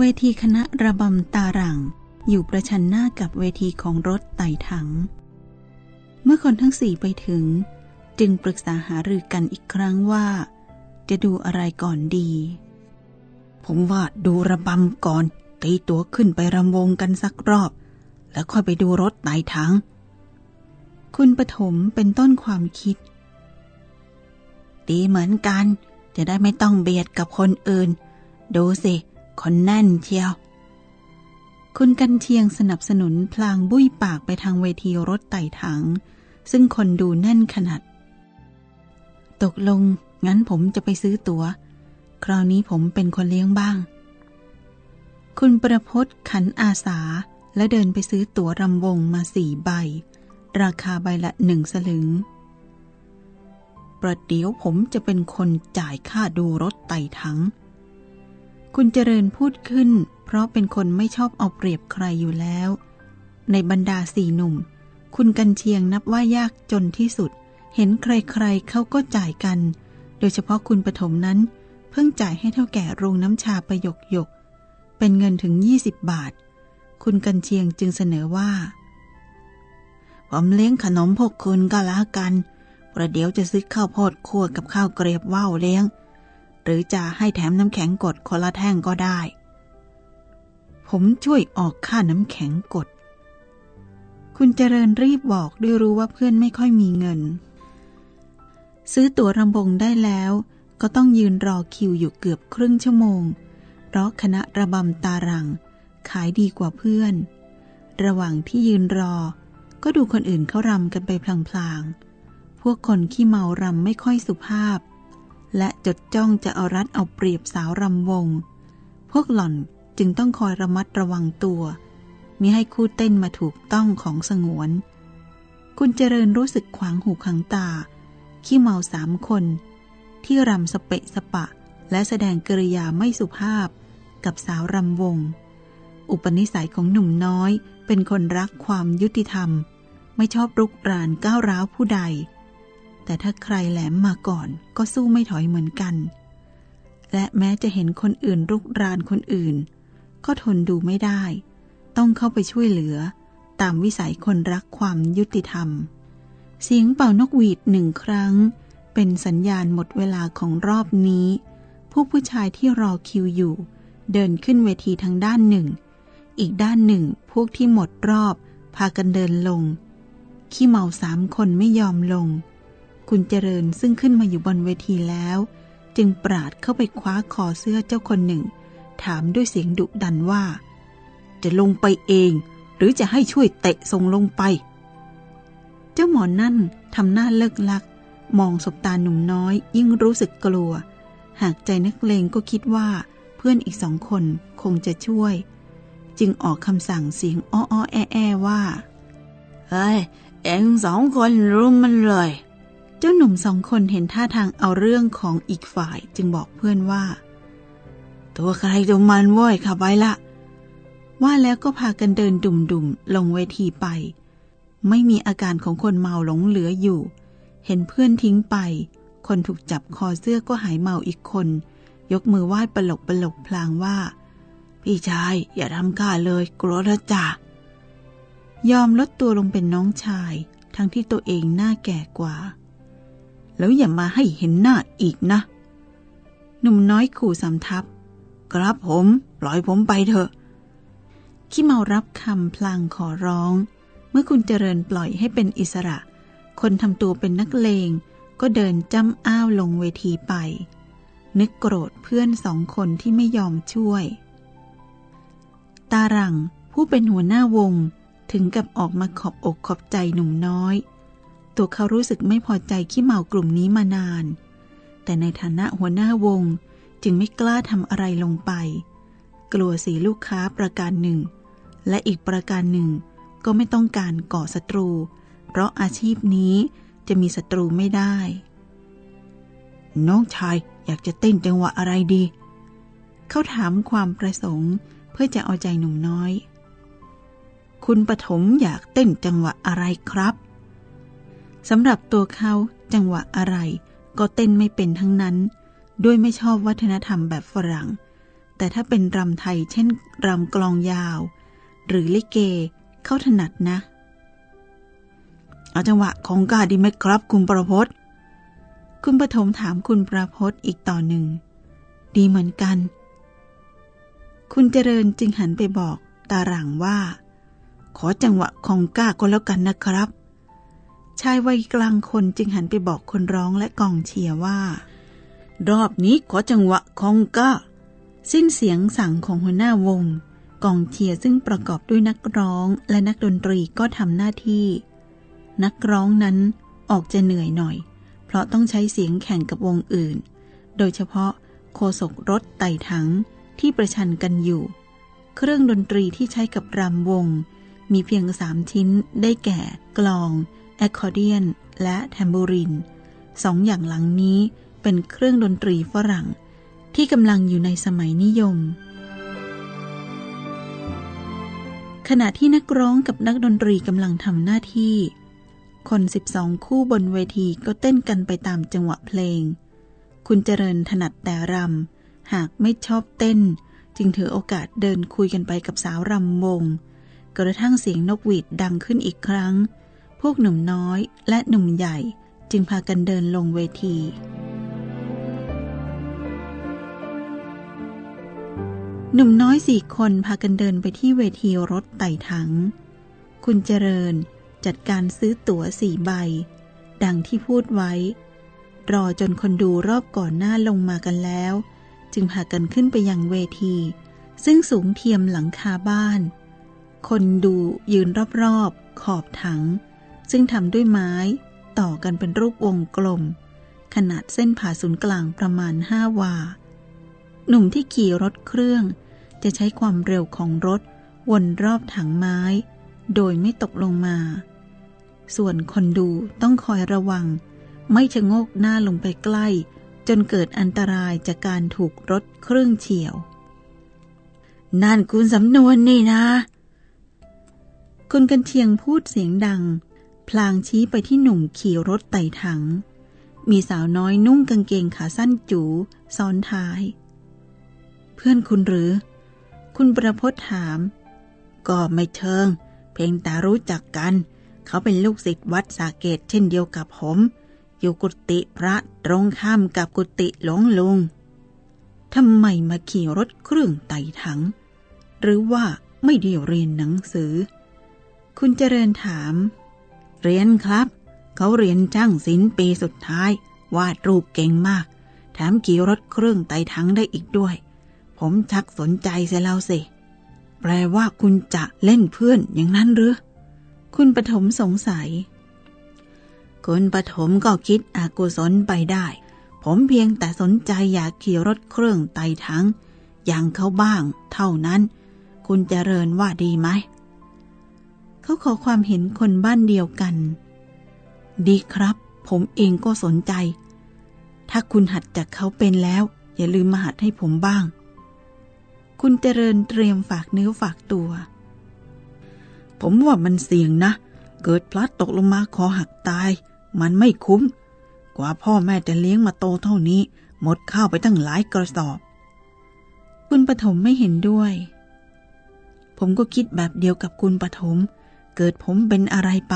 เวทีคณะระบำตารังอยู่ประชันหน้ากับเวทีของรถไต่ถัง เมื่อคนทั้งสี่ไปถึง จึงปรึกษาหารือกันอีกครั้งว่า จะดูอะไรก่อนดี ผมว่าดูระบำก่อนตีตัวขึ้นไปรำวงกันสักรอบ แล้วค่อยไปดูรถไต่ถัง คุณปฐมเป็นต้นความคิด ดีเหมือนกัน จะได้ไม่ต้องเบียดกับคนอื่น ดูสิ คนแน่นเชียว คุณกันเชียงสนับสนุนพลางบุ้ยปากไปทางเวทีรถไต่ถัง ซึ่งคนดูแน่นขนาด ตกลงงั้นผมจะไปซื้อตัว๋ว คราวนี้ผมเป็นคนเลี้ยงบ้าง คุณประพศขันอาสาและเดินไปซื้อตั๋วรำวงมาสี่ใบ ราคาใบละหนึ่งสลึง ประเดี๋ยวผมจะเป็นคนจ่ายค่าดูรถไต่ถัง คุณเจริญพูดขึ้น เพราะเป็นคนไม่ชอบเอาเปรียบใครอยู่แล้ว ในบรรดาสี่หนุ่ม คุณกันเชียงนับว่ายากจนที่สุด เห็นใครๆเขาก็จ่ายกัน โดยเฉพาะคุณปฐมนั้น เพิ่งจ่ายให้เท่าแก่โรงน้ำชาประยกยก เป็นเงินถึง 20 บาท คุณกันเชียงจึงเสนอว่า ผมเลี้ยงขนมพวกคุณก็แล้วกันประเดี๋ยวจะซื้อข้าวโพดคั่วกับข้าวเกรียบว่าวเลี้ยง หรือจะให้แถมน้ำแข็งกดคนละแท่งก็ได้ ผมช่วยออกค่าน้ำแข็งกด คุณเจริญรีบบอกด้วยรู้ว่าเพื่อนไม่ค่อยมีเงิน ซื้อตั๋วรำบงได้แล้วก็ต้องยืนรอคิวอยู่เกือบครึ่งชั่วโมง เพราะคณะระบำตารัง ขายดีกว่าเพื่อน ระหว่างที่ยืนรอ ก็ดูคนอื่นเขารำกันไปพลางๆ พวกคนขี้เมารำไม่ค่อยสุภาพ และจดจ้องจะเอารัดเอาเปรียบสาวรำวง พวกหล่อนจึงต้องคอยระมัดระวังตัวมิให้คู่เต้นมาถูกต้องของสงวน คุณเจริญรู้สึกขวางหูขวางตา ขี้เมาสามคน ที่รำสเปะสปะ และแสดงกริยาไม่สุภาพกับสาวรำวง อุปนิสัยของหนุ่มน้อยเป็นคนรักความยุติธรรม ไม่ชอบรุกรานก้าวร้าวผู้ใด แต่ถ้าใครแหลมมาก่อนก็สู้ไม่ถอยเหมือนกัน และแม้จะเห็นคนอื่นรุกรานคนอื่น ก็ทนดูไม่ได้ ต้องเข้าไปช่วยเหลือ ตามวิสัยคนรักความยุติธรรม เสียงเป่านกหวีดหนึ่งครั้ง เป็นสัญญาณหมดเวลาของรอบนี้ ผู้ผู้ชายที่รอคิวอยู่ เดินขึ้นเวทีทางด้านหนึ่ง อีกด้านหนึ่งพวกที่หมดรอบ พากันเดินลง ขี้เมาสามคนไม่ยอมลง คุณเจริญซึ่งขึ้นมาอยู่บนเวทีแล้ว จึงปราดเข้าไปคว้าคอเสื้อเจ้าคนหนึ่ง ถามด้วยเสียงดุดันว่า จะลงไปเอง หรือจะให้ช่วยเตะส่งลงไป เจ้าหมอนั่นทำหน้าเลิกลัก มองสบตาหนุ่มน้อย ยิ่งรู้สึกกลัว หากใจนักเลงก็คิดว่า เพื่อนอีกสองคนคงจะช่วย จึงออกคำสั่งเสียงอ้ออแอแอว่าเฮ้ยเอ็งสองคนรุมมันเลย เจ้าหนุ่มสองคนเห็นท่าทางเอาเรื่องของอีกฝ่ายจึงบอกเพื่อนว่า ตัวใครตัวมันว้อยขับไปละ ว่าแล้วก็พากันเดินดุ่มๆ ลงเวทีไป ไม่มีอาการของคนเมาหลงเหลืออยู่ เห็นเพื่อนทิ้งไป คนถูกจับคอเสื้อก็หายเมาอีกคน ยกมือไหว้ปลกปลกพลางว่า พี่ชายอย่าทำข้าเลย กลัวละจ่ายอมลดตัวลงเป็นน้องชาย ทั้งที่ตัวเองหน้าแก่กว่า แล้วอย่ามาให้เห็นหน้าอีกนะ หนุ่มน้อยขู่สำทับ ครับผมปล่อยผมไปเถอะขี้เมารับคำพลางขอร้อง เมื่อคุณเจริญปล่อยให้เป็นอิสระ คนทำตัวเป็นนักเลง ก็เดินจ้ำอ้าวลงเวทีไป นึกโกรธเพื่อนสองคนที่ไม่ยอมช่วย ตาหลังผู้เป็นหัวหน้าวงถึงกับออกมาขอบอกขอบใจหนุ่มน้อย ตัวเขารู้สึกไม่พอใจขี้เมากลุ่มนี้มานาน แต่ในฐานะหัวหน้าวงจึงไม่กล้าทำอะไรลงไป กลัวเสียลูกค้าประการหนึ่ง และอีกประการหนึ่ง ก็ไม่ต้องการก่อศัตรู เพราะอาชีพนี้จะมีศัตรูไม่ได้ น้องชายอยากจะเต้นจังหวะอะไรดี เขาถามความประสงค์เพื่อจะเอาใจหนุ่มน้อย คุณปฐมอยากเต้นจังหวะอะไรครับ สำหรับตัวเขาจังหวะอะไร ก็เต้นไม่เป็นทั้งนั้น ด้วยไม่ชอบวัฒนธรรมแบบฝรั่ง แต่ถ้าเป็นรำไทยเช่นรำกลองยาว หรือลิเกเขาถนัดนะ เอาจังหวะของกาดีไหมครับคุณประพศคุณปฐมถามคุณประพศอีกต่อหนึ่ง ดีเหมือนกัน คุณเจริญจึงหันไปบอกตาหลังว่า ขอจังหวะของก้าก็แล้วกันนะครับ ชายวัยกลางคนจึงหันไปบอกคนร้องและกองเชียร์ว่า รอบนี้ขอจังหวะของก้าสิ้นเสียงสั่งของหัวหน้าวง กองเชียร์ซึ่งประกอบด้วยนักร้องและนักดนตรีก็ทำหน้าที่ นักร้องนั้นออกจะเหนื่อยหน่อย เพราะต้องใช้เสียงแข่งกับวงอื่น โดยเฉพาะโคศกรถไต่ถังที่ประชันกันอยู่ เครื่องดนตรีที่ใช้กับรำวง มีเพียงสามชิ้นได้แก่ กลอง แอคคอร์เดียน และแทมบูรินสองอย่างหลังนี้เป็นเครื่องดนตรีฝรั่ง ที่กำลังอยู่ในสมัยนิยม ขณะที่นักร้องกับนักดนตรีกำลังทำหน้าที่ คนสิบสองคู่บนเวทีก็เต้นกันไปตามจังหวะเพลง คุณเจริญถนัดแต่รำ หากไม่ชอบเต้น จึงถือโอกาสเดินคุยกันไปกับสาวรำวง กระทั่งเสียงนกหวีดดังขึ้นอีกครั้ง พวกหนุ่มน้อยและหนุ่มใหญ่จึงพากันเดินลงเวที หนุ่มน้อยสี่คนพากันเดินไปที่เวทีรถไต่ถัง คุณเจริญจัดการซื้อตั๋วสี่ใบ ดังที่พูดไว้ รอจนคนดูรอบก่อนหน้าลงมากันแล้ว จึงพากันขึ้นไปยังเวที ซึ่งสูงเทียมหลังคาบ้าน คนดูยืนรอบๆ ขอบถัง ซึ่งทำด้วยไม้ต่อกันเป็นรูปวงกลม ขนาดเส้นผ่าศูนย์กลางประมาณห้าวา หนุ่มที่ขี่รถเครื่อง จะใช้ความเร็วของรถวนรอบถังไม้ โดยไม่ตกลงมา ส่วนคนดูต้องคอยระวัง ไม่ชะโงกหน้าลงไปใกล้ จนเกิดอันตรายจากการถูกรถเครื่องเฉียว นั่นคุณสำนวนนี่นะ คุณกันเชียงพูดเสียงดัง พลางชี้ไปที่หนุ่มขี่รถไต่ถัง มีสาวน้อยนุ่งกางเกงขาสั้นจูซ้อนท้าย เพื่อนคุณหรือ คุณประพศถาม ก็ไม่เชิง เพียงแต่รู้จักกัน เขาเป็นลูกศิษย์วัดสาเกตเช่นเดียวกับผม อยู่กุฏิพระตรงข้ามกับกุฏิหลวงลุงทำไมมาขี่รถเครื่องไต่ถัง หรือว่าไม่ได้เรียนหนังสือ คุณเจริญถาม เรียนครับ เขาเรียนช่างศิลป์ปีสุดท้าย วาดรูปเก่งมาก แถมขี่รถเครื่องไต่ถังได้อีกด้วย ผมชักสนใจเสียแล้วสิ แปลว่าคุณจะเล่นเพื่อนอย่างนั้นหรือ คุณปฐมสงสัย คุณปฐมก็คิดอากุศลไปได้ ผมเพียงแต่สนใจอยากขี่รถเครื่องไต่ถังอย่างเขาบ้าง เท่านั้น คุณเจริญว่าดีไหม เขาขอความเห็นคนบ้านเดียวกัน ดีครับ ผมเองก็สนใจ ถ้าคุณหัดจากเขาเป็นแล้ว อย่าลืมมาหัดให้ผมบ้าง คุณเจริญเตรียมฝากเนื้อฝากตัว ผมว่ามันเสี่ยงนะ เกิดพลัดตกลงมาคอหักตาย มันไม่คุ้ม กว่าพ่อแม่จะเลี้ยงมาโตเท่านี้ หมดข้าวไปตั้งหลายกระสอบ คุณปฐมไม่เห็นด้วยผมก็คิดแบบเดียวกับคุณปฐม เกิดผมเป็นอะไรไป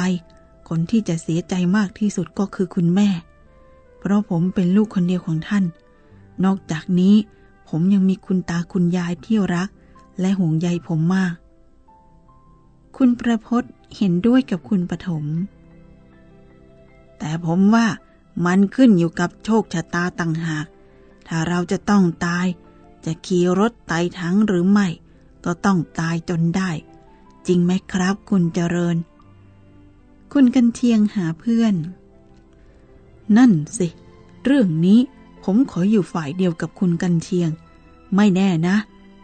คนที่จะเสียใจมากที่สุดก็คือคุณแม่ เพราะผมเป็นลูกคนเดียวของท่าน นอกจากนี้ ผมยังมีคุณตาคุณยายที่รัก และห่วงใยผมมาก คุณประพศเห็นด้วยกับคุณปฐม แต่ผมว่ามันขึ้นอยู่กับโชคชะตาต่างหาก ถ้าเราจะต้องตาย จะขี่รถไต่ถังหรือไม่ ก็ต้องตายจนได้ จริงไหมครับ คุณเจริญ คุณกันเทียงหาเพื่อน นั่นสิ เรื่องนี้ผมขออยู่ฝ่ายเดียวกับคุณกันเชียง ไม่แน่นะ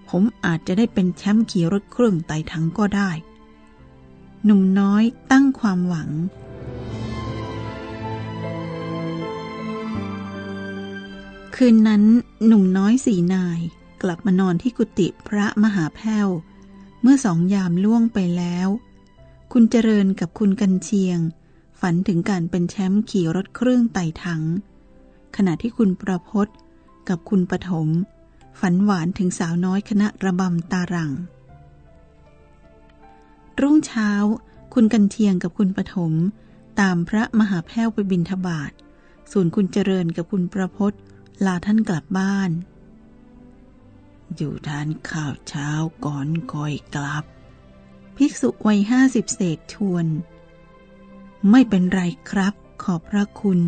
ผมอาจจะได้เป็นแชมป์ขี่รถเครื่องไต่ถังก็ได้ หนุ่มน้อยตั้งความหวัง คืนนั้นหนุ่มน้อยสี่นายกลับมานอนที่กุฏิพระมหาแพ้ว เมื่อสองยามล่วงไปแล้ว คุณเจริญกับคุณกันเชียง ฝันถึงการเป็นแชมป์ขี่รถเครื่องไต่ถัง ขณะที่คุณประพศกับคุณปฐมฝันหวานถึงสาวน้อยคณะระบำตารัง รุ่งเช้า คุณกันเทียงกับคุณปฐมตามพระมหาแพ้วไปบินทบาทส่วนคุณเจริญกับคุณประพศลาท่านกลับบ้าน อยู่ทานข้าวเช้าก่อนคอยกลับ ภิกษุวัยห้าสิบเศษชวน ไม่เป็นไรครับ ขอบพระคุณ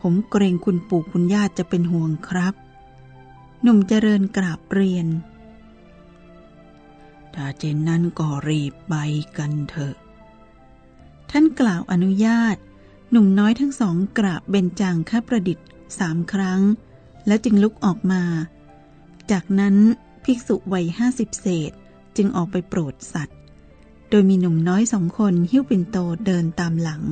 ผมเกรงคุณปู่คุณย่าจะเป็นห่วงครับ หนุ่มเจริญกราบเรียน ถ้าเจนนั้นก็รีบไปกันเถอะ ท่านกล่าวอนุญาต หนุ่มน้อยทั้งสองกราบเบญจางค้าประดิษฐ์สามครั้ง แล้วจึงลุกออกมา จากนั้นภิกษุวัยห้าสิบเศษจึงออกไปโปรดสัตว์ โดยมีหนุ่มน้อยสองคนหิ้วปิ่นโตเดินตามหลัง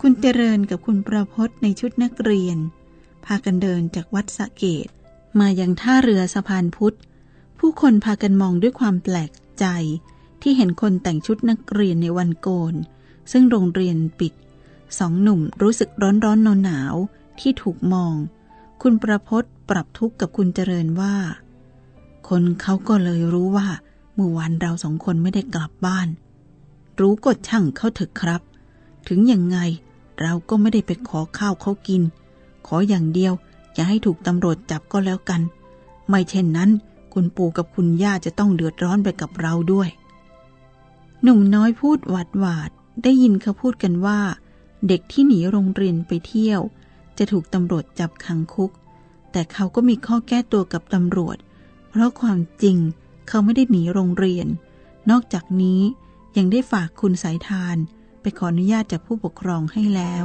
คุณเจริญกับคุณประพศในชุดนักเรียน พากันเดินจากวัดสะเกตมายังท่าเรือสะพานพุทธ ผู้คนพากันมองด้วยความแปลกใจที่เห็นคนแต่งชุดนักเรียนในวันโกน ซึ่งโรงเรียนปิด สองหนุ่มรู้สึกร้อนร้อนหนาวหนาวที่ถูกมอง คุณประพศปรับทุกข์กับคุณเจริญว่า คนเขาก็เลยรู้ว่าเมื่อวานเราสองคนไม่ได้กลับบ้าน รู้ก็ช่างเขาเถอะครับ ถึงยังไงเราก็ไม่ได้ไปขอข้าวเขากิน ขออย่างเดียว อย่าให้ถูกตำรวจจับก็แล้วกัน ไม่เช่นนั้น คุณปู่กับคุณย่าจะต้องเดือดร้อนไปกับเราด้วย หนุ่มน้อยพูดหวาดหวาดได้ยินเขาพูดกันว่า เด็กที่หนีโรงเรียนไปเที่ยว จะถูกตำรวจจับขังคุก แต่เขาก็มีข้อแก้ตัวกับตำรวจ เพราะความจริงเขาไม่ได้หนีโรงเรียน นอกจากนี้ยังได้ฝากคุณสายทาน ไปขออนุญาตจากผู้ปกครองให้แล้ว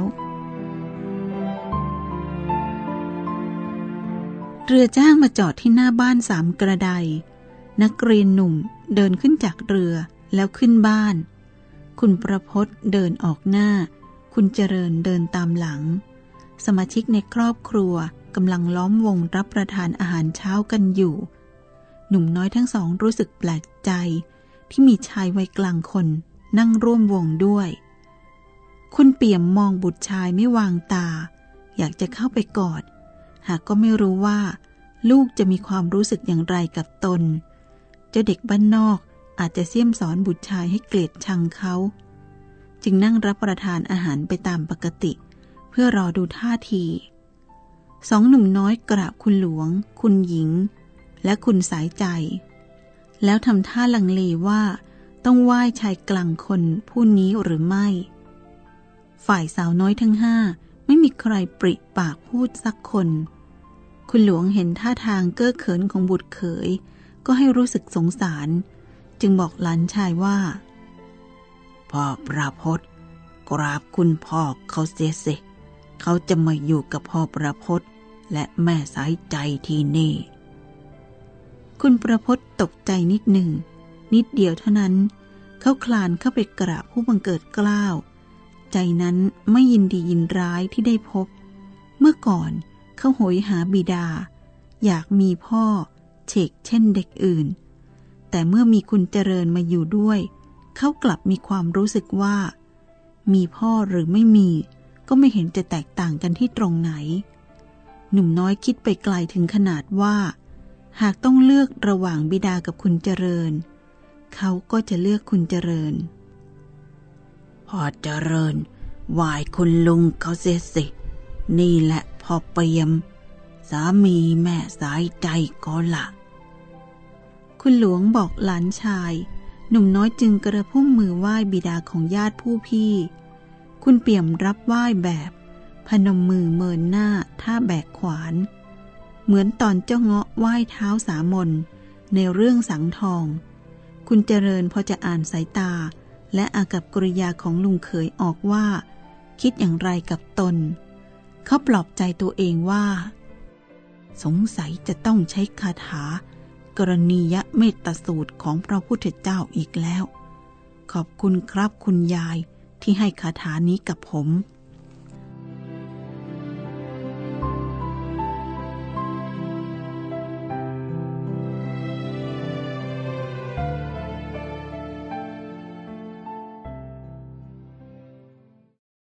เรือจ้างมาจอดที่หน้าบ้านสามกระได นักเรียนหนุ่มเดินขึ้นจากเรือแล้วขึ้นบ้าน คุณประพศเดินออกหน้า คุณเจริญเดินตามหลัง สมาชิกในครอบครัวกำลังล้อมวงรับประทานอาหารเช้ากันอยู่ หนุ่มน้อยทั้งสองรู้สึกแปลกใจ ที่มีชายวัยกลางคนนั่งร่วมวงด้วย คุณเปี่ยมมองบุตรชายไม่วางตา อยากจะเข้าไปกอด หากก็ไม่รู้ว่า ลูกจะมีความรู้สึกอย่างไรกับตน เจ้าเด็กบ้านนอกอาจจะเสี่ยมสอนบุตรชายให้เกลียดชังเขา จึงนั่งรับประทานอาหารไปตามปกติเพื่อรอดูท่าทีสองหนุ่มน้อยกราบคุณหลวง คุณหญิง และคุณสายใจ แล้วทำท่าลังเลว่า ต้องไหว้ชายกลางคนผู้นี้หรือไม่ ฝ่ายสาวน้อยทั้งห้าไม่มีใครปริปากพูดสักคน คุณหลวงเห็นท่าทางเก้อเขินของบุตรเขย ก็ให้รู้สึกสงสาร จึงบอกหลานชายว่า พ่อประพศกราบคุณพ่อเขาเสียสิเขาจะมาอยู่กับพ่อประพศและแม่สายใจที่นี่ คุณประพศตกใจนิดหนึ่ง นิดเดียวเท่านั้น เขาคลานเข้าไปกราบผู้บังเกิดกล้าว ใจนั้นไม่ยินดียินร้ายที่ได้พบ เมื่อก่อนเขาโหยหาบิดา อยากมีพ่อเฉกเช่นเด็กอื่น แต่เมื่อมีคุณเจริญมาอยู่ด้วย เขากลับมีความรู้สึกว่า มีพ่อหรือไม่มี ก็ไม่เห็นจะแตกต่างกันที่ตรงไหน หนุ่มน้อยคิดไปไกลถึงขนาดว่า หากต้องเลือกระหว่างบิดากับคุณเจริญ เขาก็จะเลือกคุณเจริญพ่อเจริญไหวายคุณลุงเขาเสียสิ นี่แหละพ่อเปียม สามีแม่สายใจก็ละคุณหลวงบอกหลานชาย หนุ่มน้อยจึงกระพุ่มมือไหว้บิดาของญาติผู้พี่ คุณเปี่ยมรับไหว้แบบ พนมมือเมินหน้าท่าแบกขวาน เหมือนตอนเจ้าเงาะไหว้เท้าสามน ในเรื่องสังทอง คุณเจริญพอจะอ่านสายตา และอากับกริยาของลุงเขยออกว่า คิดอย่างไรกับตน เขาปลอบใจตัวเองว่า สงสัยจะต้องใช้คาถากรณียเมตตาสูตรของพระพุทธเจ้าอีกแล้ว ขอบคุณครับคุณยาย ที่ให้คาถานี้กับผม